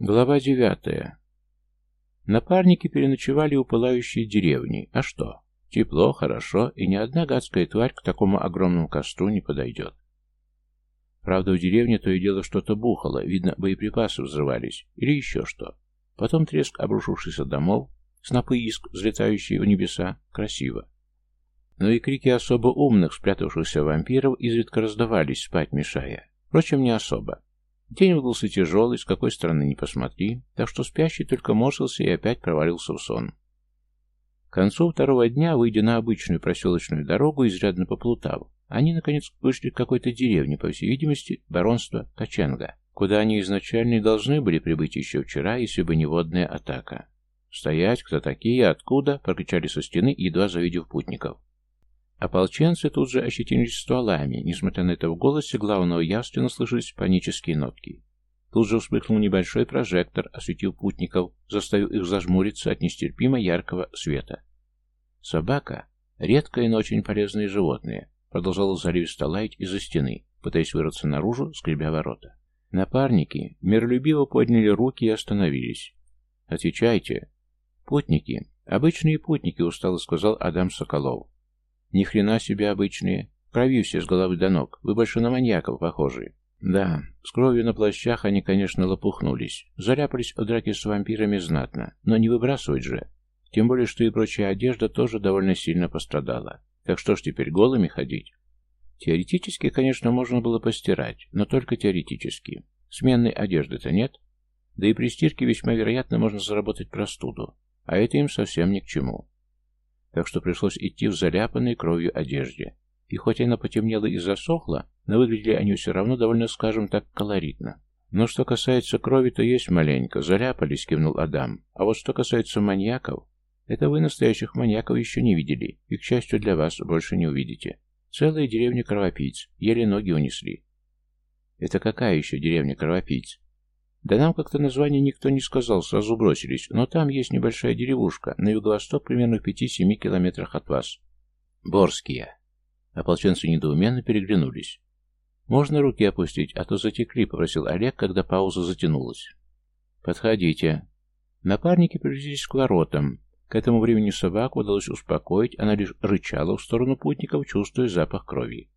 Глава девятая. Напарники переночевали у пылающей деревни. А что? Тепло, хорошо, и ни одна гадская тварь к такому огромному костру не подойдет. Правда, в деревне то и дело что-то бухало, видно, боеприпасы взрывались, или еще что. Потом треск обрушившихся домов, снопы иск, взлетающие в небеса, красиво. Но и крики особо умных, спрятавшихся вампиров, изредка раздавались, спать мешая. Впрочем, не особо. День выдался тяжелый, с какой стороны не посмотри, так что спящий только морщился и опять провалился в сон. К концу второго дня, выйдя на обычную проселочную дорогу, изрядно поплутав, они, наконец, вышли к какой-то деревне, по всей видимости, баронство Каченга, куда они изначально должны были прибыть еще вчера, если бы не водная атака. «Стоять! Кто такие? Откуда?» — прокричали со стены, едва завидев путников. Ополченцы тут же ощетинились стволами. Несмотря на это в голосе главного явственно слышались панические нотки. Тут же вспыхнул небольшой прожектор, осветил путников, заставив их зажмуриться от нестерпимо яркого света. Собака — редкое, но очень полезное животное, продолжала заливисто лаять из-за стены, пытаясь вырваться наружу, скребя ворота. Напарники миролюбиво подняли руки и остановились. «Отвечайте!» «Путники! Обычные путники!» — устало сказал Адам Соколов. Ни хрена себе обычные. Крови все с головы до ног. Вы больше на маньяков похожи. Да, с кровью на плащах они, конечно, лопухнулись. Заляпались в драке с вампирами знатно. Но не выбрасывать же. Тем более, что и прочая одежда тоже довольно сильно пострадала. Так что ж теперь голыми ходить? Теоретически, конечно, можно было постирать, но только теоретически. Сменной одежды-то нет. Да и при стирке весьма вероятно можно заработать простуду. А это им совсем ни к чему так что пришлось идти в заляпанной кровью одежде. И хоть она потемнела и засохла, но выглядели они все равно довольно, скажем так, колоритно. Но что касается крови, то есть маленько. Заляпались, кивнул Адам. А вот что касается маньяков, это вы настоящих маньяков еще не видели, и, к счастью для вас, больше не увидите. Целая деревня кровопийц, еле ноги унесли. Это какая еще деревня кровопийц? Да нам как-то название никто не сказал, сразу бросились, но там есть небольшая деревушка, на юго-восток примерно в 5-7 километрах от вас. Борские. Ополченцы недоуменно переглянулись. «Можно руки опустить, а то затекли», — попросил Олег, когда пауза затянулась. «Подходите». Напарники приблизились к воротам. К этому времени собаку удалось успокоить, она лишь рычала в сторону путников, чувствуя запах крови.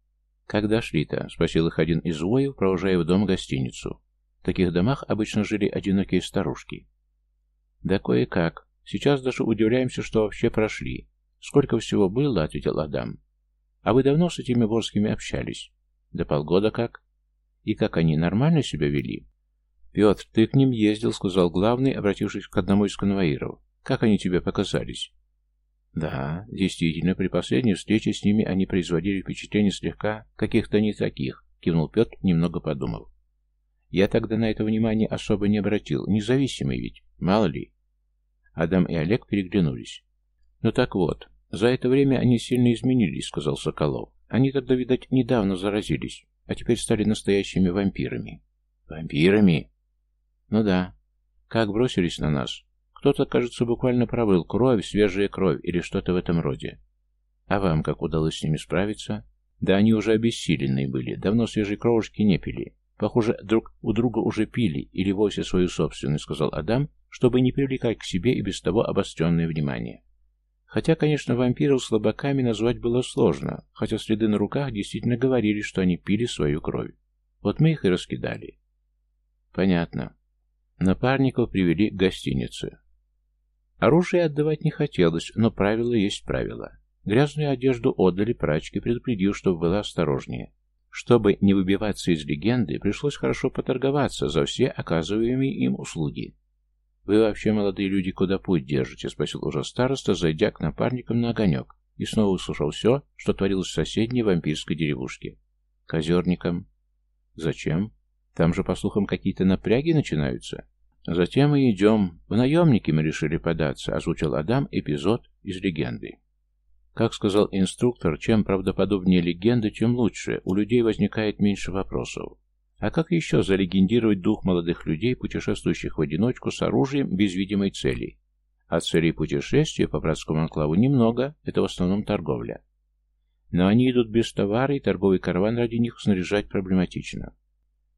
«Как дошли-то?» — спросил их один из воев, провожая в дом гостиницу. Таких домах обычно жили одинокие старушки. Да кое-как. Сейчас даже удивляемся, что вообще прошли. Сколько всего было, ответил Адам. А вы давно с этими Борскими общались? Да полгода как. И как они нормально себя вели? Петр, ты к ним ездил, сказал главный, обратившись к одному из конвоиров. Как они тебе показались? Да, действительно, при последней встрече с ними они производили впечатление слегка каких-то не таких, кивнул Петр, немного подумав. Я тогда на это внимание особо не обратил. Независимый ведь, мало ли. Адам и Олег переглянулись. Ну так вот, за это время они сильно изменились, сказал Соколов. Они тогда, видать, недавно заразились, а теперь стали настоящими вампирами. Вампирами? Ну да. Как бросились на нас. Кто-то, кажется, буквально пробыл кровь, свежая кровь или что-то в этом роде. А вам как удалось с ними справиться? Да они уже обессиленные были, давно свежей кровушки не пили. Похоже, друг у друга уже пили или вовсе свою собственную, сказал Адам, чтобы не привлекать к себе и без того обостренное внимание. Хотя, конечно, вампиров слабаками назвать было сложно, хотя следы на руках действительно говорили, что они пили свою кровь. Вот мы их и раскидали. Понятно. Напарников привели к гостинице. Оружие отдавать не хотелось, но правило есть правило. Грязную одежду отдали прачке, предупредив, чтобы была осторожнее. Чтобы не выбиваться из легенды, пришлось хорошо поторговаться за все оказываемые им услуги. «Вы вообще, молодые люди, куда путь держите?» — спросил уже староста, зайдя к напарникам на огонек, и снова услышал все, что творилось в соседней вампирской деревушке. «К озерникам». «Зачем? Там же, по слухам, какие-то напряги начинаются». «Затем мы идем. В наемники мы решили податься», — озвучил Адам эпизод из легенды. Как сказал инструктор, чем правдоподобнее легенда, тем лучше, у людей возникает меньше вопросов. А как еще залегендировать дух молодых людей, путешествующих в одиночку с оружием без видимой цели? А целей путешествия по братскому анклаву немного, это в основном торговля. Но они идут без товара, и торговый караван ради них снаряжать проблематично.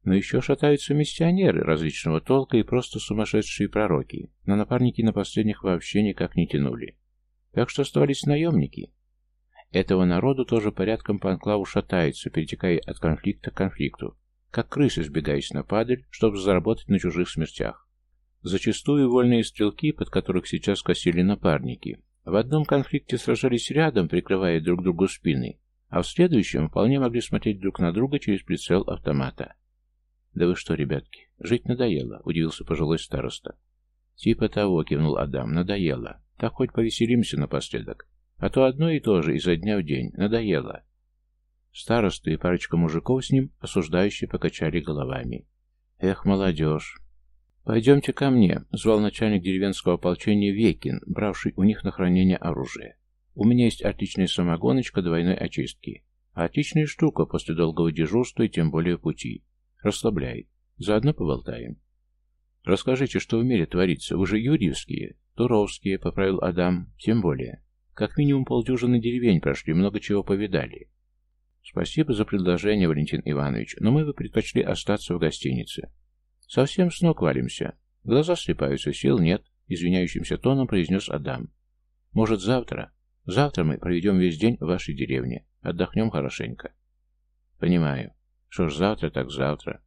Но еще шатаются миссионеры различного толка и просто сумасшедшие пророки. На напарники на последних вообще никак не тянули. Так что оставались наемники. Этого народу тоже порядком по анклаву шатается, перетекая от конфликта к конфликту, как крысы сбегаясь на падаль, чтобы заработать на чужих смертях. Зачастую вольные стрелки, под которых сейчас косили напарники, в одном конфликте сражались рядом, прикрывая друг другу спины, а в следующем вполне могли смотреть друг на друга через прицел автомата. «Да вы что, ребятки, жить надоело», — удивился пожилой староста. «Типа того», — кивнул Адам, — «надоело. Так хоть повеселимся напоследок. А то одно и то же изо дня в день. Надоело». Староста и парочка мужиков с ним осуждающие покачали головами. «Эх, молодежь!» «Пойдемте ко мне», — звал начальник деревенского ополчения Векин, бравший у них на хранение оружия. «У меня есть отличная самогоночка двойной очистки. Отличная штука после долгого дежурства и тем более пути. Расслабляет. Заодно поболтаем. Расскажите, что в мире творится. Вы же юрьевские, туровские, поправил Адам. Тем более. Как минимум полдюжины деревень прошли, много чего повидали. Спасибо за предложение, Валентин Иванович, но мы бы предпочли остаться в гостинице. Совсем с ног валимся. Глаза слепаются, сил нет, извиняющимся тоном произнес Адам. Может, завтра? Завтра мы проведем весь день в вашей деревне. Отдохнем хорошенько. Понимаю. Что ж, завтра так завтра.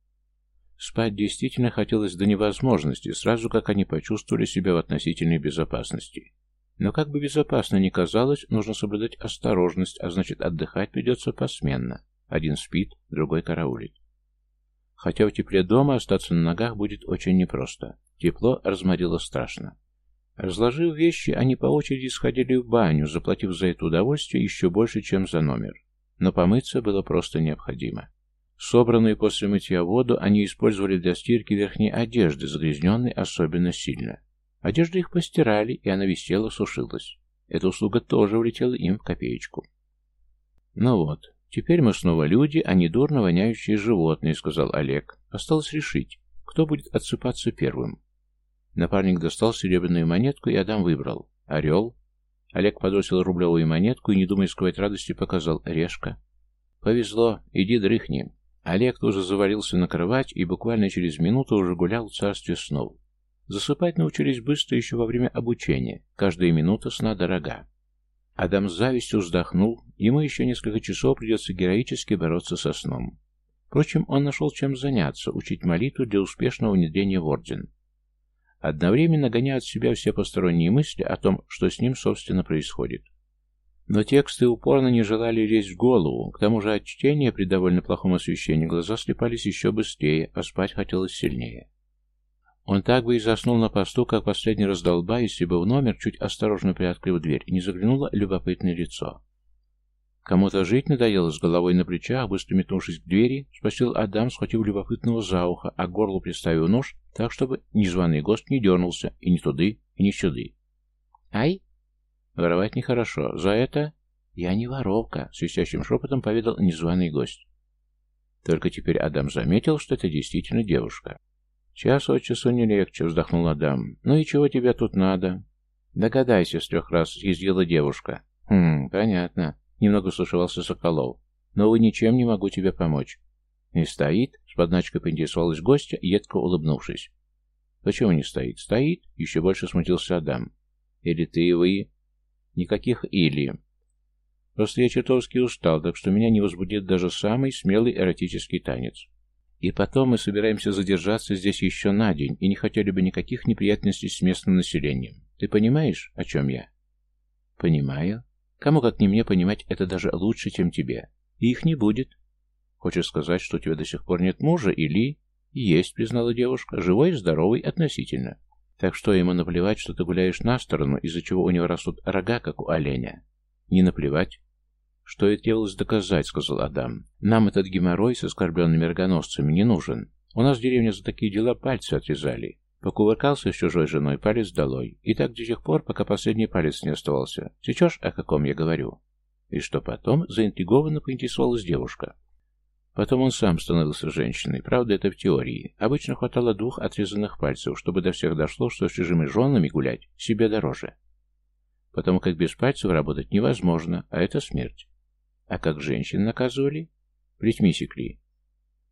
Спать действительно хотелось до невозможности, сразу как они почувствовали себя в относительной безопасности. Но как бы безопасно ни казалось, нужно соблюдать осторожность, а значит отдыхать придется посменно. Один спит, другой караулит. Хотя в тепле дома остаться на ногах будет очень непросто. Тепло разморило страшно. Разложив вещи, они по очереди сходили в баню, заплатив за это удовольствие еще больше, чем за номер. Но помыться было просто необходимо. Собранную после мытья воду они использовали для стирки верхней одежды, загрязненной особенно сильно. Одежду их постирали, и она висела, сушилась. Эта услуга тоже улетела им в копеечку. «Ну вот, теперь мы снова люди, а не дурно воняющие животные», — сказал Олег. «Осталось решить, кто будет отсыпаться первым». Напарник достал серебряную монетку, и Адам выбрал. «Орел». Олег подбросил рублевую монетку и, не думая скрывать радости, показал «Решка». «Повезло, иди дрыхни». Олег тоже завалился на кровать и буквально через минуту уже гулял в царстве снов. Засыпать научились быстро еще во время обучения. Каждая минута сна дорога. Адам с завистью вздохнул. Ему еще несколько часов придется героически бороться со сном. Впрочем, он нашел чем заняться, учить молитву для успешного внедрения в орден. Одновременно гоня от себя все посторонние мысли о том, что с ним, собственно, происходит. Но тексты упорно не желали лезть в голову, к тому же от чтения при довольно плохом освещении глаза слепались еще быстрее, а спать хотелось сильнее. Он так бы и заснул на посту, как последний раздолба, если бы в номер, чуть осторожно приоткрыв дверь, не заглянуло любопытное лицо. Кому-то жить надоело с головой на плечах, быстро метнувшись к двери, спросил Адам, схватив любопытного за ухо, а к горлу приставив нож, так, чтобы незваный гость не дернулся и ни туды, и ни сюды. «Ай!» Воровать нехорошо. За это я не воровка, свистящим шепотом поведал незваный гость. Только теперь Адам заметил, что это действительно девушка. «Час от часу не легче», — вздохнул Адам. «Ну и чего тебе тут надо?» «Догадайся, с трех раз съездила девушка». «Хм, понятно», — немного слушался Соколов. «Но, вы ничем не могу тебе помочь». «Не стоит?» — с подначкой поинтересовалась гостья, едко улыбнувшись. «Почему не стоит?» «Стоит?» — еще больше смутился Адам. «Или ты и вы?» Никаких «или». Просто я чертовски устал, так что меня не возбудит даже самый смелый эротический танец. И потом мы собираемся задержаться здесь еще на день и не хотели бы никаких неприятностей с местным населением. Ты понимаешь, о чем я? Понимаю. Кому как не мне понимать это даже лучше, чем тебе. И их не будет. Хочешь сказать, что у тебя до сих пор нет мужа или... Есть, признала девушка, живой и здоровый относительно. Так что ему наплевать, что ты гуляешь на сторону, из-за чего у него растут рога, как у оленя? Не наплевать? Что и требовалось доказать, сказал Адам. Нам этот геморрой с оскорбленными рогоносцами не нужен. У нас в деревне за такие дела пальцы отрезали. Покувыркался с чужой женой, палец долой. И так до тех пор, пока последний палец не оставался. Сейчас о каком я говорю? И что потом? Заинтригованно поинтересовалась девушка. Потом он сам становился женщиной. Правда, это в теории. Обычно хватало двух отрезанных пальцев, чтобы до всех дошло, что с чужими женами гулять себе дороже. Потому как без пальцев работать невозможно, а это смерть. А как женщин наказывали? Плетьми секли.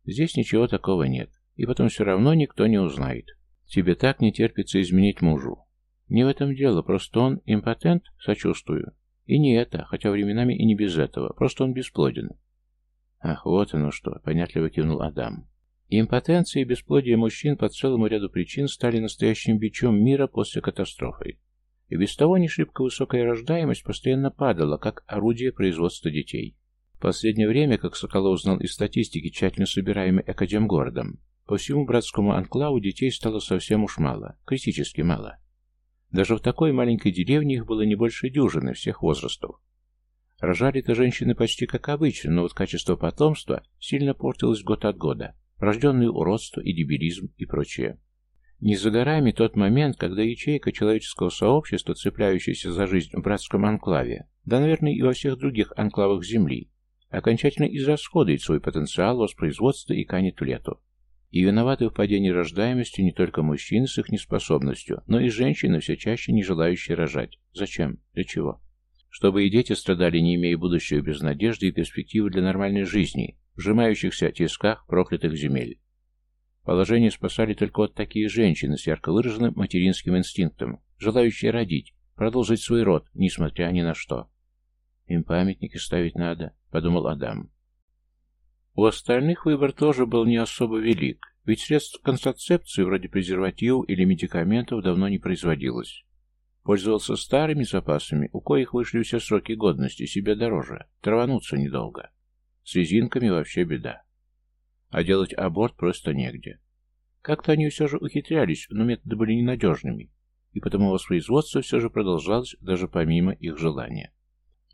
Здесь ничего такого нет, и потом все равно никто не узнает. Тебе так не терпится изменить мужу. Не в этом дело, просто он импотент, сочувствую. И не это, хотя временами и не без этого, просто он бесплоден. Ах, вот оно что, понятливо кивнул Адам. Импотенция и бесплодие мужчин по целому ряду причин стали настоящим бичом мира после катастрофы. И без того не шибко высокая рождаемость постоянно падала, как орудие производства детей. В последнее время, как Соколов узнал из статистики, тщательно собираемой Академгородом, по всему братскому анклаву детей стало совсем уж мало, критически мало. Даже в такой маленькой деревне их было не больше дюжины всех возрастов. Рожали-то женщины почти как обычно, но вот качество потомства сильно портилось год от года. Рожденные уродство и дебилизм и прочее. Не за горами тот момент, когда ячейка человеческого сообщества, цепляющаяся за жизнь в братском анклаве, да, наверное, и во всех других анклавах Земли, окончательно израсходует свой потенциал воспроизводства и канет в лету. И виноваты в падении рождаемости не только мужчины с их неспособностью, но и женщины, все чаще не желающие рожать. Зачем? Для чего? Чтобы и дети страдали, не имея будущего без надежды и перспективы для нормальной жизни, в сжимающихся тисках проклятых земель. Положение спасали только вот такие женщины с ярко выраженным материнским инстинктом, желающие родить, продолжить свой род, несмотря ни на что. «Им памятники ставить надо», — подумал Адам. У остальных выбор тоже был не особо велик, ведь средств контрацепции вроде презервативов или медикаментов давно не производилось. Пользовался старыми запасами, у коих вышли все сроки годности, себе дороже, травануться недолго. С резинками вообще беда а делать аборт просто негде. Как-то они все же ухитрялись, но методы были ненадежными, и потому воспроизводство все же продолжалось даже помимо их желания.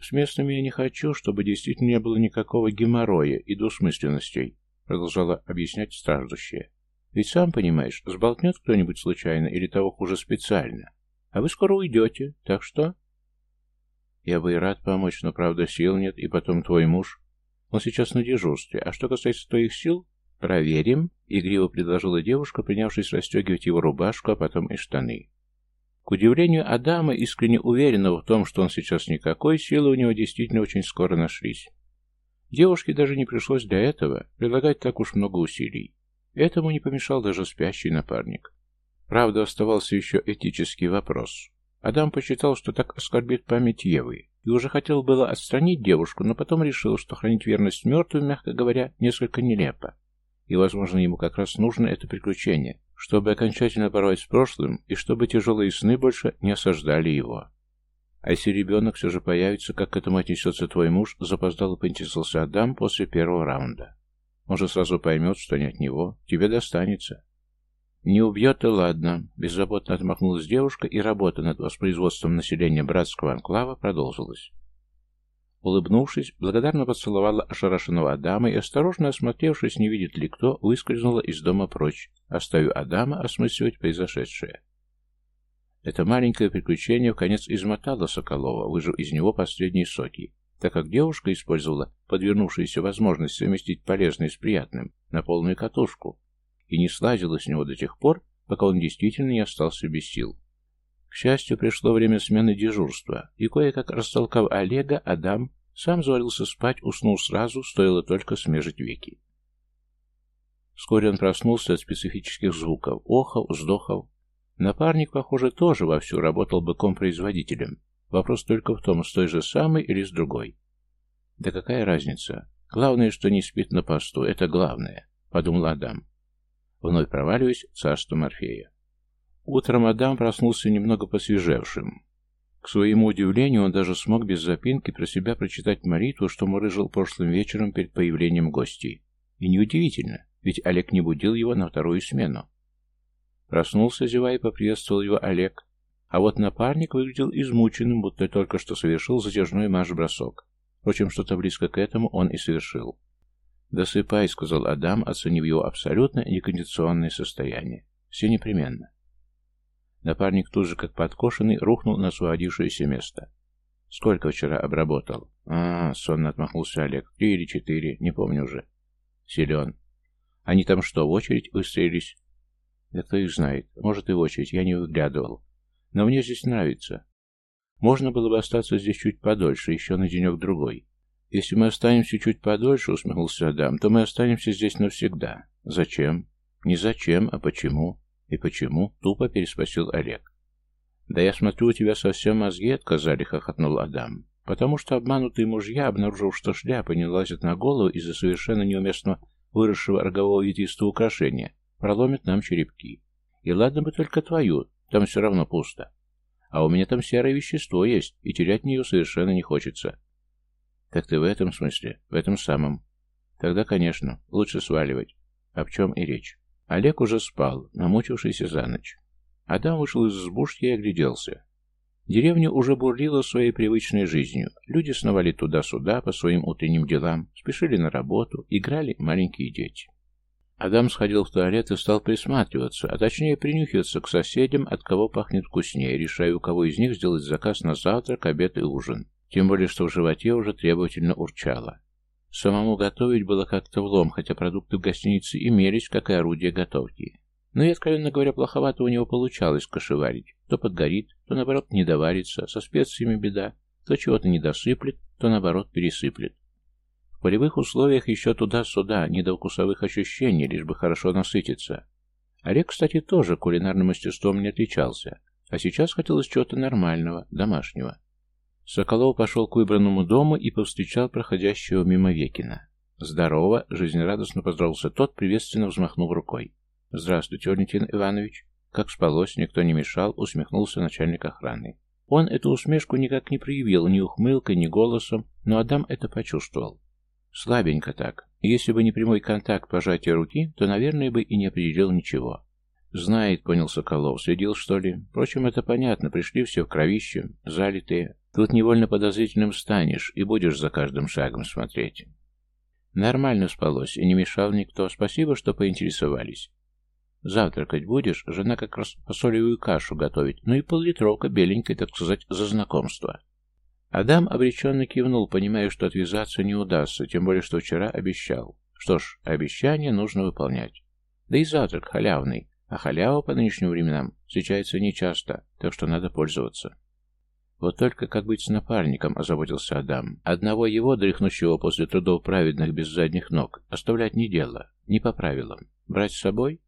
С местными я не хочу, чтобы действительно не было никакого геморроя и двусмысленностей, продолжала объяснять страждущая. Ведь сам понимаешь, сболтнет кто-нибудь случайно или того хуже специально. А вы скоро уйдете, так что... Я бы и рад помочь, но правда сил нет, и потом твой муж... Он сейчас на дежурстве. А что касается твоих сил, проверим. Игриво предложила девушка, принявшись расстегивать его рубашку, а потом и штаны. К удивлению Адама, искренне уверенного в том, что он сейчас никакой, силы у него действительно очень скоро нашлись. Девушке даже не пришлось для этого прилагать так уж много усилий. Этому не помешал даже спящий напарник. Правда, оставался еще этический вопрос. Адам посчитал, что так оскорбит память Евы, и уже хотел было отстранить девушку, но потом решил, что хранить верность мертвым, мягко говоря, несколько нелепо. И, возможно, ему как раз нужно это приключение, чтобы окончательно порвать с прошлым и чтобы тяжелые сны больше не осаждали его. А если ребенок все же появится, как к этому отнесется твой муж, запоздало поинтересовался Адам после первого раунда. Он же сразу поймет, что не от него, тебе достанется. Не убьет и ладно. Беззаботно отмахнулась девушка, и работа над воспроизводством населения братского анклава продолжилась. Улыбнувшись, благодарно поцеловала ошарашенного Адама и, осторожно осмотревшись, не видит ли кто, выскользнула из дома прочь, оставив Адама осмысливать произошедшее. Это маленькое приключение в конец измотало Соколова, выжив из него последние соки, так как девушка использовала подвернувшуюся возможность совместить полезное с приятным на полную катушку, и не слазила с него до тех пор, пока он действительно не остался без сил. К счастью, пришло время смены дежурства, и кое-как растолкав Олега, Адам сам завалился спать, уснул сразу, стоило только смежить веки. Вскоре он проснулся от специфических звуков, охов, вздохов. Напарник, похоже, тоже вовсю работал быком-производителем. Вопрос только в том, с той же самой или с другой. Да какая разница? Главное, что не спит на посту, это главное, подумал Адам вновь проваливаясь в царство Морфея. Утром Адам проснулся немного посвежевшим. К своему удивлению, он даже смог без запинки про себя прочитать молитву, что мурыжил прошлым вечером перед появлением гостей. И неудивительно, ведь Олег не будил его на вторую смену. Проснулся, зевая, и поприветствовал его Олег. А вот напарник выглядел измученным, будто только что совершил затяжной марш-бросок. Впрочем, что-то близко к этому он и совершил. «Досыпай», — сказал Адам, оценив его абсолютно некондиционное состояние. «Все непременно». Напарник тут же, как подкошенный, рухнул на освободившееся место. «Сколько вчера обработал?» «А, — сонно отмахнулся Олег. Три или четыре, не помню уже». «Силен. Они там что, в очередь выстроились?» «Да кто их знает. Может, и в очередь. Я не выглядывал. Но мне здесь нравится. Можно было бы остаться здесь чуть подольше, еще на денек-другой. Если мы останемся чуть подольше, усмехнулся Адам, то мы останемся здесь навсегда. Зачем? Не зачем, а почему? И почему? Тупо переспросил Олег. Да я смотрю, у тебя совсем мозги отказали, хохотнул Адам. Потому что обманутые мужья, обнаружив, что шляпа не лазит на голову из-за совершенно неуместно выросшего рогового ветвистого украшения, проломят нам черепки. И ладно бы только твою, там все равно пусто. А у меня там серое вещество есть, и терять мне ее совершенно не хочется. Так ты в этом смысле? В этом самом. Тогда, конечно, лучше сваливать. О чем и речь. Олег уже спал, намучившийся за ночь. Адам вышел из избушки и огляделся. Деревня уже бурлила своей привычной жизнью. Люди сновали туда-сюда по своим утренним делам, спешили на работу, играли маленькие дети. Адам сходил в туалет и стал присматриваться, а точнее принюхиваться к соседям, от кого пахнет вкуснее, решая, у кого из них сделать заказ на завтрак, обед и ужин. Тем более, что в животе уже требовательно урчало. Самому готовить было как-то влом, хотя продукты в гостинице имелись, как и орудие готовки. Но и, откровенно говоря, плоховато у него получалось кашеварить. То подгорит, то, наоборот, не доварится, со специями беда, то чего-то не досыплет, то, наоборот, пересыплет. В полевых условиях еще туда-сюда, не до вкусовых ощущений, лишь бы хорошо насытиться. Олег, кстати, тоже кулинарным мастерством не отличался, а сейчас хотелось чего-то нормального, домашнего. Соколов пошел к выбранному дому и повстречал проходящего мимо Векина. «Здорово!» — жизнерадостно поздоровался тот, приветственно взмахнув рукой. «Здравствуйте, Валентин Иванович!» Как спалось, никто не мешал, усмехнулся начальник охраны. Он эту усмешку никак не проявил, ни ухмылкой, ни голосом, но Адам это почувствовал. Слабенько так. Если бы не прямой контакт пожатия руки, то, наверное, бы и не определил ничего. Знает, понял Соколов, следил, что ли. Впрочем, это понятно, пришли все в кровище, залитые. Тут невольно подозрительным станешь и будешь за каждым шагом смотреть. Нормально спалось, и не мешал никто. Спасибо, что поинтересовались. Завтракать будешь? Жена как раз посолевую кашу готовит. Ну и пол-литровка беленькой, так сказать, за знакомство. Адам обреченно кивнул, понимая, что отвязаться не удастся, тем более, что вчера обещал. Что ж, обещание нужно выполнять. Да и завтрак халявный, а халява по нынешним временам встречается нечасто, так что надо пользоваться. Вот только как быть с напарником, озаботился Адам. Одного его, дряхнущего после трудов праведных без задних ног, оставлять не дело, не по правилам. Брать с собой?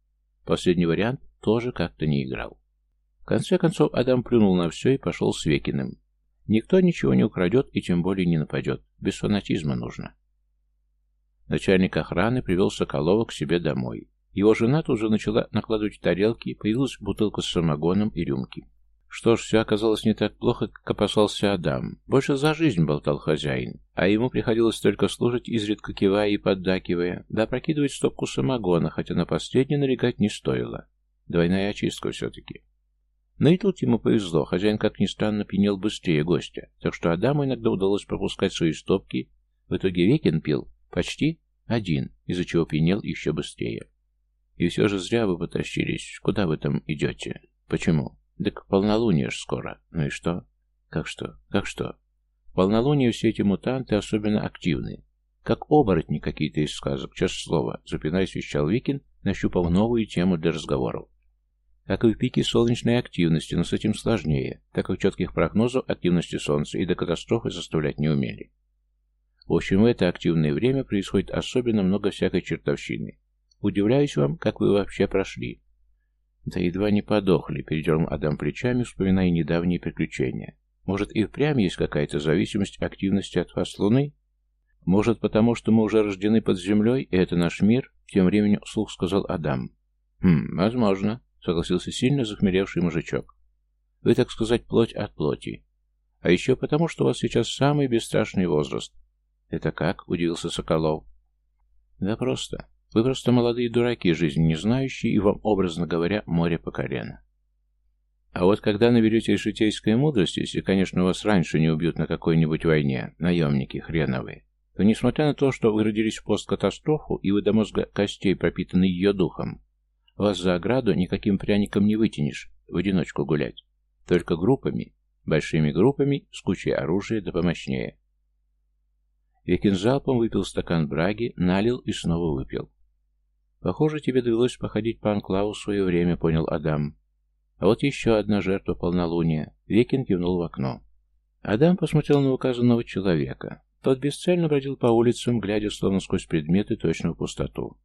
Последний вариант тоже как-то не играл. В конце концов, Адам плюнул на все и пошел с Векиным. Никто ничего не украдет и тем более не нападет. Без фанатизма нужно. Начальник охраны привел Соколова к себе домой. Его жена тут же начала накладывать тарелки, появилась бутылка с самогоном и рюмки. Что ж, все оказалось не так плохо, как опасался Адам. Больше за жизнь болтал хозяин, а ему приходилось только служить, изредка кивая и поддакивая, да прокидывать стопку самогона, хотя на последний налегать не стоило. Двойная очистка все-таки. Но и тут ему повезло, хозяин, как ни странно, пьянел быстрее гостя, так что Адаму иногда удалось пропускать свои стопки. В итоге Векин пил почти один, из-за чего пьянел еще быстрее. И все же зря вы потащились. Куда вы там идете? Почему? Да к полнолунию ж скоро. Ну и что? Как что? Как что? В полнолуние все эти мутанты особенно активны. Как оборотни какие-то из сказок, честное слово, запинаясь, вещал Викин, нащупав новую тему для разговоров. Как и в пике солнечной активности, но с этим сложнее, так как четких прогнозов активности Солнца и до катастрофы заставлять не умели. В общем, в это активное время происходит особенно много всякой чертовщины. Удивляюсь вам, как вы вообще прошли. Да едва не подохли, передернул Адам плечами, вспоминая недавние приключения. Может, и впрямь есть какая-то зависимость активности от вас Луны? Может, потому что мы уже рождены под землей, и это наш мир? Тем временем вслух сказал Адам. Хм, возможно. — согласился сильно захмелевший мужичок. «Вы, так сказать, плоть от плоти. А еще потому, что у вас сейчас самый бесстрашный возраст». «Это как?» — удивился Соколов. «Да просто. Вы просто молодые дураки, жизни не знающие, и вам, образно говоря, море по колено. А вот когда наберетесь житейской мудрости, если, конечно, вас раньше не убьют на какой-нибудь войне, наемники хреновые, то, несмотря на то, что вы родились в посткатастрофу, и вы до мозга костей пропитаны ее духом, вас за ограду никаким пряником не вытянешь в одиночку гулять. Только группами, большими группами, с кучей оружия да помощнее. Викин залпом выпил стакан браги, налил и снова выпил. «Похоже, тебе довелось походить по анклаву в свое время», — понял Адам. «А вот еще одна жертва полнолуния». Викин кивнул в окно. Адам посмотрел на указанного человека. Тот бесцельно бродил по улицам, глядя словно сквозь предметы точно пустоту.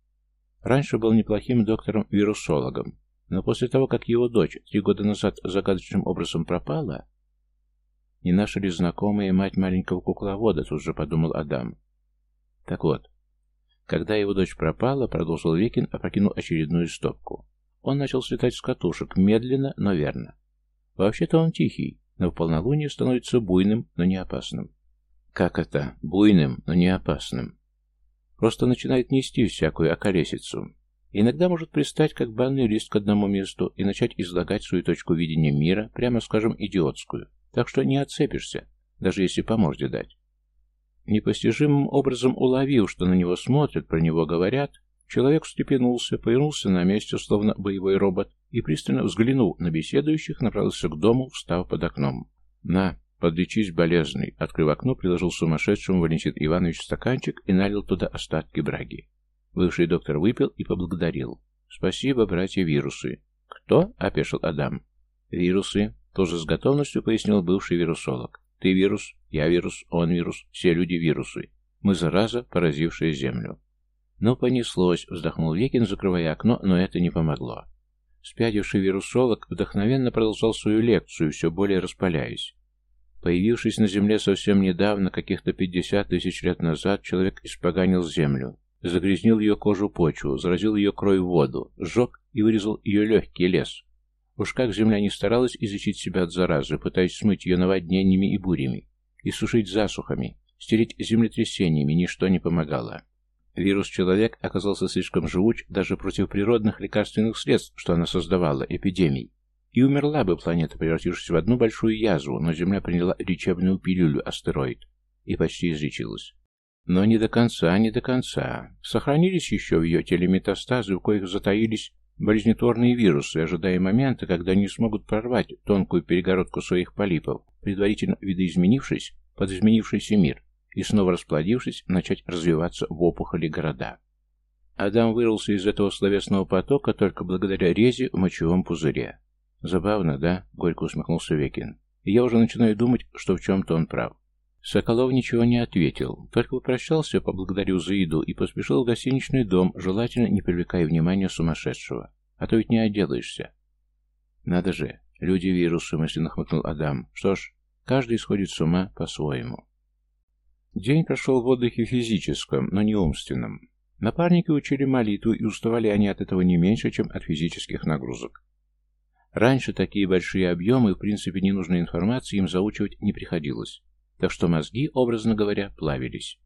Раньше был неплохим доктором-вирусологом, но после того, как его дочь три года назад загадочным образом пропала... Не наша ли знакомая мать маленького кукловода, тут же подумал Адам. Так вот, когда его дочь пропала, продолжил Викин, опрокинул очередную стопку. Он начал слетать с катушек, медленно, но верно. Вообще-то он тихий, но в полнолуние становится буйным, но не опасным. Как это? Буйным, но не опасным. Просто начинает нести всякую околесицу. Иногда может пристать, как банный лист к одному месту, и начать излагать свою точку видения мира, прямо скажем, идиотскую. Так что не отцепишься, даже если по морде дать. Непостижимым образом уловив, что на него смотрят, про него говорят, человек встрепенулся, повернулся на месте, словно боевой робот, и, пристально взглянув на беседующих, направился к дому, встав под окном. «На, подлечись, болезный!» Открыв окно, приложил сумасшедшему Валентин Иванович стаканчик и налил туда остатки браги. Бывший доктор выпил и поблагодарил. «Спасибо, братья-вирусы». «Кто?» — опешил Адам. «Вирусы», — тоже с готовностью пояснил бывший вирусолог. «Ты вирус, я вирус, он вирус, все люди вирусы. Мы зараза, поразившая Землю». «Ну, понеслось», — вздохнул Векин, закрывая окно, но это не помогло. Спятивший вирусолог вдохновенно продолжал свою лекцию, все более распаляясь. Появившись на Земле совсем недавно, каких-то пятьдесят тысяч лет назад, человек испоганил Землю, Загрязнил ее кожу почву, заразил ее кровь воду, сжег и вырезал ее легкий лес. Уж как земля не старалась изучить себя от заразы, пытаясь смыть ее наводнениями и бурями, и сушить засухами, стереть землетрясениями, ничто не помогало. Вирус-человек оказался слишком живуч даже против природных лекарственных средств, что она создавала, эпидемий. И умерла бы планета, превратившись в одну большую язву, но Земля приняла лечебную пилюлю астероид и почти излечилась. Но не до конца, не до конца. Сохранились еще в ее теле метастазы, у коих затаились болезнетворные вирусы, ожидая момента, когда они смогут прорвать тонкую перегородку своих полипов, предварительно видоизменившись под изменившийся мир, и снова расплодившись, начать развиваться в опухоли города. Адам вырвался из этого словесного потока только благодаря резе в мочевом пузыре. «Забавно, да?» — горько усмехнулся Векин. «И я уже начинаю думать, что в чем-то он прав. Соколов ничего не ответил, только попрощался, поблагодарил за еду и поспешил в гостиничный дом, желательно не привлекая внимания сумасшедшего. А то ведь не отделаешься. Надо же, люди-вирусы, мысленно хмыкнул Адам. Что ж, каждый сходит с ума по-своему. День прошел в отдыхе физическом, но не умственном. Напарники учили молитву, и уставали они от этого не меньше, чем от физических нагрузок. Раньше такие большие объемы, в принципе, ненужной информации им заучивать не приходилось так что мозги, образно говоря, плавились.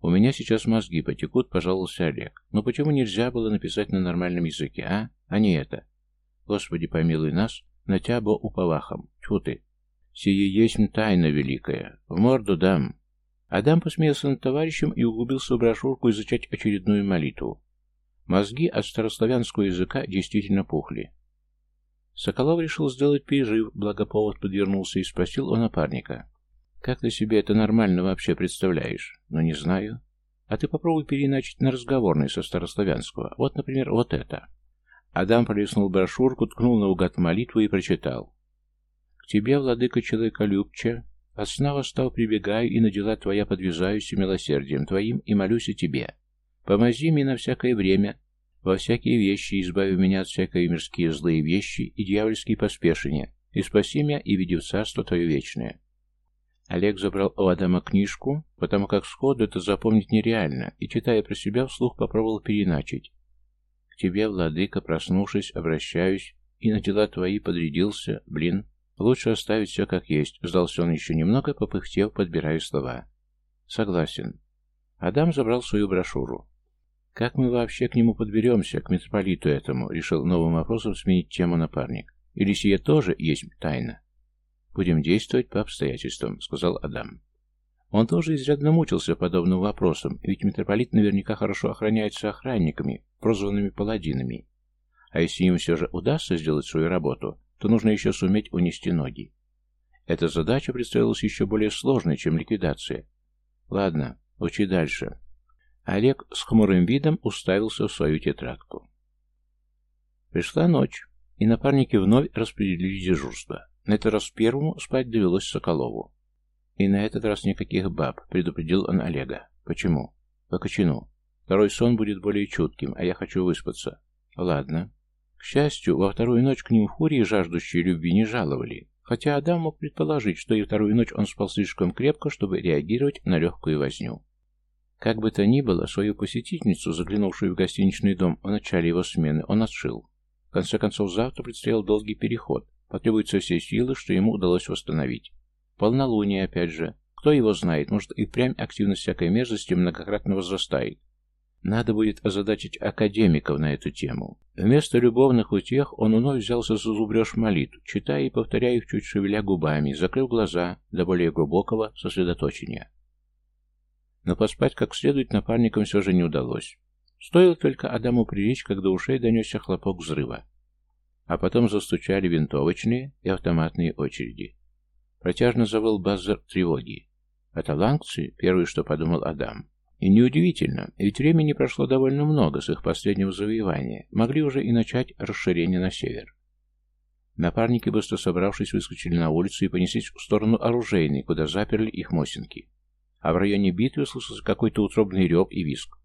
«У меня сейчас мозги потекут», — пожаловался Олег. «Но почему нельзя было написать на нормальном языке, а? А не это. Господи, помилуй нас, на тябо уповахом. Тьфу ты. Сие есть тайна великая. В морду дам». Адам посмеялся над товарищем и углубился в брошюрку изучать очередную молитву. Мозги от старославянского языка действительно пухли. Соколов решил сделать пережив, благо повод подвернулся, и спросил у напарника. «Как ты себе это нормально вообще представляешь?» «Ну, не знаю. А ты попробуй переиначить на разговорный со старославянского. Вот, например, вот это». Адам пролистнул брошюрку, ткнул наугад молитву и прочитал. «К тебе, владыка человеколюбче, от сна восстал прибегаю, и на дела твоя подвязаюсь милосердием твоим, и молюсь о тебе. Помози мне на всякое время, во всякие вещи, избави меня от всякой мирские злые вещи и дьявольские поспешения, и спаси меня и веди в царство Твое вечное. Олег забрал у Адама книжку, потому как сходу это запомнить нереально, и, читая про себя, вслух попробовал переначить. «К тебе, владыка, проснувшись, обращаюсь, и на дела твои подрядился, блин. Лучше оставить все как есть», — сдался он еще немного, попыхтев, подбирая слова. «Согласен». Адам забрал свою брошюру. «Как мы вообще к нему подберемся, к митрополиту этому?» — решил новым вопросом сменить тему напарник. «Или сие тоже есть тайна?» «Будем действовать по обстоятельствам», — сказал Адам. Он тоже изрядно мучился подобным вопросом, ведь митрополит наверняка хорошо охраняется охранниками, прозванными паладинами. А если им все же удастся сделать свою работу, то нужно еще суметь унести ноги. Эта задача представилась еще более сложной, чем ликвидация. Ладно, учи дальше. Олег с хмурым видом уставился в свою тетрадку. Пришла ночь, и напарники вновь распределили дежурство. На этот раз первому спать довелось Соколову. И на этот раз никаких баб, предупредил он Олега. Почему? По кочану. Второй сон будет более чутким, а я хочу выспаться. Ладно. К счастью, во вторую ночь к ним фурии, жаждущие любви, не жаловали. Хотя Адам мог предположить, что и вторую ночь он спал слишком крепко, чтобы реагировать на легкую возню. Как бы то ни было, свою посетительницу, заглянувшую в гостиничный дом в начале его смены, он отшил. В конце концов, завтра предстоял долгий переход. Потребуются все силы, что ему удалось восстановить. Полнолуние, опять же. Кто его знает, может и прям активность всякой мерзости многократно возрастает. Надо будет озадачить академиков на эту тему. Вместо любовных утех он вновь взялся за зубреж молитв, читая и повторяя их, чуть шевеля губами, закрыв глаза до более глубокого сосредоточения. Но поспать как следует напарникам все же не удалось. Стоило только Адаму прилечь, когда ушей донесся хлопок взрыва. А потом застучали винтовочные и автоматные очереди. Протяжно завыл базар тревоги. «Это лангцы?» — первое, что подумал Адам. И неудивительно, ведь времени прошло довольно много с их последнего завоевания. Могли уже и начать расширение на север. Напарники, быстро собравшись, выскочили на улицу и понеслись в сторону оружейной, куда заперли их мосинки. А в районе битвы услышался какой-то утробный рев и виск.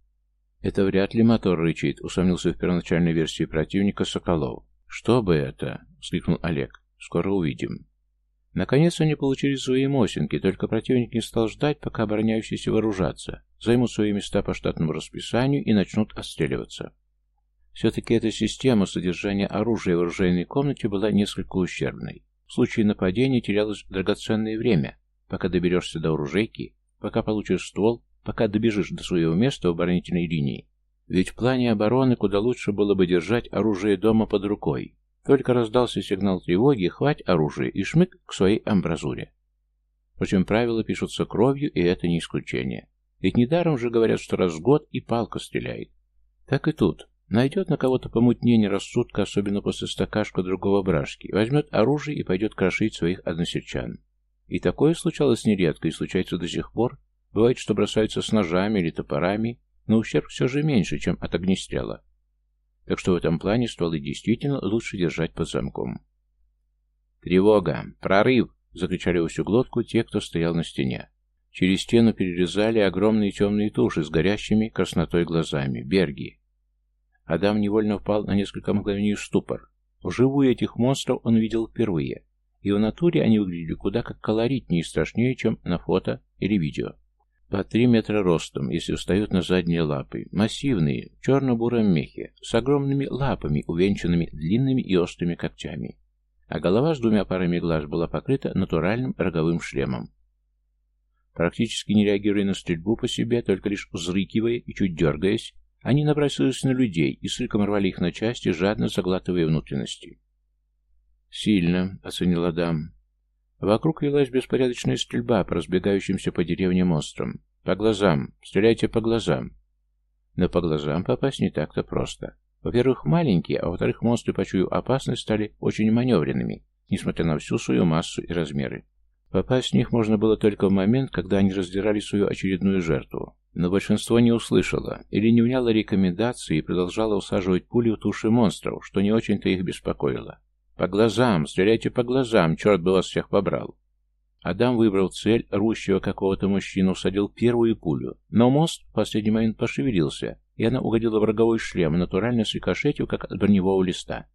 «Это вряд ли мотор рычит», — усомнился в первоначальной версии противника Соколов. «Что бы это?» — вскрикнул Олег. «Скоро увидим». Наконец они получили свои мосинки, только противник не стал ждать, пока обороняющиеся вооружатся, займут свои места по штатному расписанию и начнут отстреливаться. Все-таки эта система содержания оружия в оружейной комнате была несколько ущербной. В случае нападения терялось драгоценное время, пока доберешься до оружейки, пока получишь ствол, пока добежишь до своего места в оборонительной линии. Ведь в плане обороны куда лучше было бы держать оружие дома под рукой, только раздался сигнал тревоги, хвать оружие и шмык к своей амбразуре. Впрочем, правила пишутся кровью, и это не исключение. Ведь недаром же говорят, что раз в год и палка стреляет. Так и тут. Найдет на кого-то помутнение рассудка, особенно после стакашка другого брашки, возьмет оружие и пойдет крошить своих односельчан. И такое случалось нередко, и случается до сих пор. Бывает, что бросаются с ножами или топорами, но ущерб все же меньше, чем от огнестрела. Так что в этом плане стволы действительно лучше держать под замком. «Тревога! Прорыв!» — закричали во всю глотку те, кто стоял на стене. Через стену перерезали огромные темные туши с горящими краснотой глазами. Берги. Адам невольно впал на несколько мгновений в ступор. Вживую этих монстров он видел впервые, и в натуре они выглядели куда как колоритнее и страшнее, чем на фото или видео. По три метра ростом, если встают на задние лапы. Массивные, в черно-буром мехе, с огромными лапами, увенчанными длинными и острыми когтями. А голова с двумя парами глаз была покрыта натуральным роговым шлемом. Практически не реагируя на стрельбу по себе, только лишь взрыкивая и чуть дергаясь, они набросились на людей и с рыком рвали их на части, жадно заглатывая внутренности. «Сильно», — оценил Адам. Вокруг велась беспорядочная стрельба по разбегающимся по деревне монстрам. По глазам. Стреляйте по глазам. Но по глазам попасть не так-то просто. Во-первых, маленькие, а во-вторых, монстры, почуяв опасность, стали очень маневренными, несмотря на всю свою массу и размеры. Попасть в них можно было только в момент, когда они раздирали свою очередную жертву. Но большинство не услышало или не вняло рекомендации и продолжало усаживать пули в туши монстров, что не очень-то их беспокоило. «По глазам! Стреляйте по глазам! Черт бы вас всех побрал!» Адам выбрал цель, рущего какого-то мужчину, всадил первую пулю. Но мост в последний момент пошевелился, и она угодила в роговой шлем, натурально срикошетив, как от броневого листа.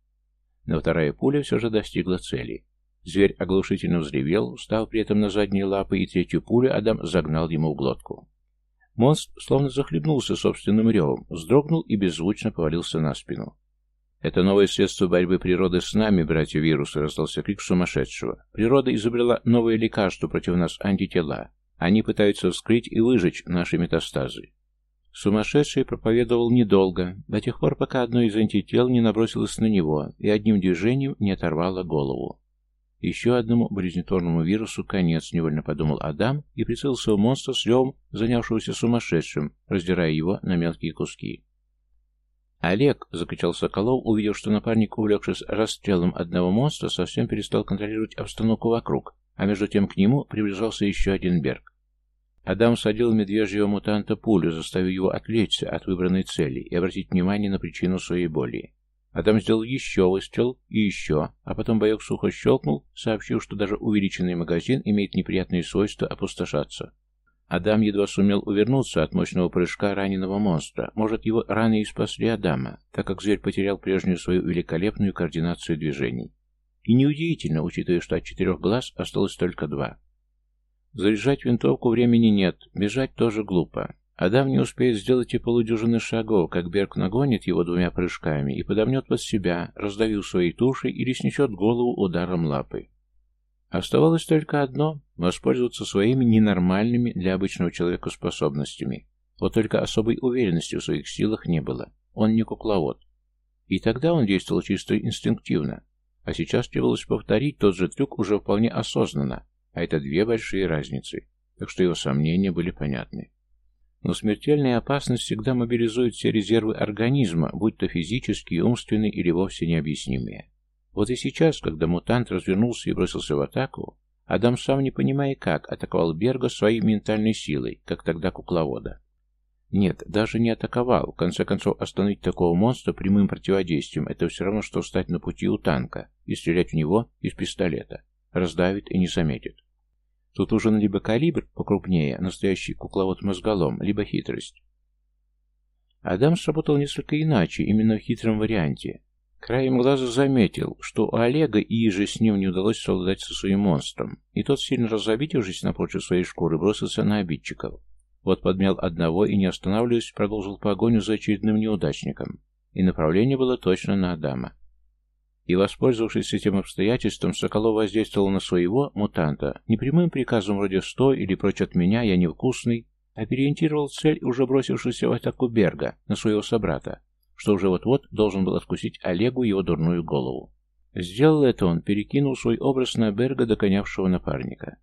Но вторая пуля все же достигла цели. Зверь оглушительно взревел, встав при этом на задние лапы, и третью пулю Адам загнал ему в глотку. Монстр словно захлебнулся собственным ревом, вздрогнул и беззвучно повалился на спину. «Это новое средство борьбы природы с нами, братья-вирусы», — раздался крик сумасшедшего. «Природа изобрела новое лекарство против нас, антитела. Они пытаются вскрыть и выжечь наши метастазы». Сумасшедший проповедовал недолго, до тех пор, пока одно из антител не набросилось на него и одним движением не оторвало голову. Еще одному болезнетворному вирусу конец, невольно подумал Адам и прицелился в монстра с ревом, занявшегося сумасшедшим, раздирая его на мелкие куски. «Олег!» — закричал Соколов, увидев, что напарник, увлекшись расстрелом одного монстра, совсем перестал контролировать обстановку вокруг, а между тем к нему приближался еще один Берг. Адам садил медвежьего мутанта пулю, заставив его отвлечься от выбранной цели и обратить внимание на причину своей боли. Адам сделал еще выстрел и еще, а потом боек сухо щелкнул, сообщил, что даже увеличенный магазин имеет неприятные свойства опустошаться. Адам едва сумел увернуться от мощного прыжка раненого монстра. Может, его раны и спасли Адама, так как зверь потерял прежнюю свою великолепную координацию движений. И неудивительно, учитывая, что от четырех глаз осталось только два. Заряжать винтовку времени нет, бежать тоже глупо. Адам не успеет сделать и полудюжины шагов, как Берг нагонит его двумя прыжками и подомнет под себя, раздавив своей тушей или снесет голову ударом лапы. Оставалось только одно — воспользоваться своими ненормальными для обычного человека способностями. Вот только особой уверенности в своих силах не было. Он не кукловод. И тогда он действовал чисто инстинктивно. А сейчас требовалось повторить тот же трюк уже вполне осознанно. А это две большие разницы. Так что его сомнения были понятны. Но смертельная опасность всегда мобилизует все резервы организма, будь то физические, умственные или вовсе необъяснимые. Вот и сейчас, когда мутант развернулся и бросился в атаку, Адам сам не понимая как, атаковал Берга своей ментальной силой, как тогда кукловода. Нет, даже не атаковал. В конце концов, остановить такого монстра прямым противодействием – это все равно, что встать на пути у танка и стрелять в него из пистолета. Раздавит и не заметит. Тут нужен либо калибр покрупнее, настоящий кукловод-мозголом, либо хитрость. Адам сработал несколько иначе, именно в хитром варианте. Краем глаза заметил, что у Олега и же с ним не удалось совладать со своим монстром, и тот, сильно разобидевшись напротив своей шкуры, бросился на обидчиков. Вот подмял одного и, не останавливаясь, продолжил погоню за очередным неудачником, и направление было точно на Адама. И, воспользовавшись этим обстоятельством, Соколов воздействовал на своего мутанта не прямым приказом вроде «стой» или «прочь от меня, я невкусный», а переориентировал цель, уже бросившуюся в атаку Берга, на своего собрата, что уже вот-вот должен был откусить Олегу его дурную голову. Сделал это он, перекинул свой образ на Берга, догонявшего напарника.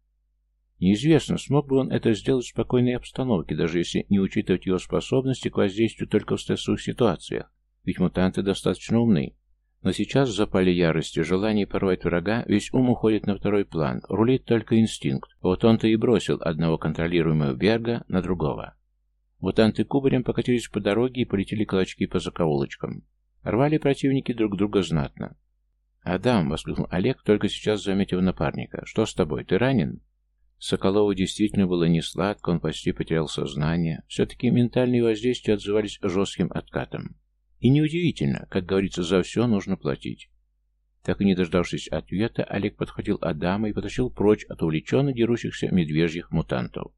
Неизвестно, смог бы он это сделать в спокойной обстановке, даже если не учитывать его способности к воздействию только в стрессовых ситуациях, ведь мутанты достаточно умны. Но сейчас в запале ярости, желание порвать врага, весь ум уходит на второй план, рулит только инстинкт. Вот он-то и бросил одного контролируемого Берга на другого. Мутанты кубарем покатились по дороге и полетели клочки по закоулочкам. Рвали противники друг друга знатно. «Адам!» — воскликнул Олег, только сейчас заметив напарника. «Что с тобой? Ты ранен?» Соколову действительно было не сладко, он почти потерял сознание. Все-таки ментальные воздействия отзывались жестким откатом. И неудивительно, как говорится, за все нужно платить. Так и не дождавшись ответа, Олег подхватил Адама и потащил прочь от увлеченно дерущихся медвежьих мутантов.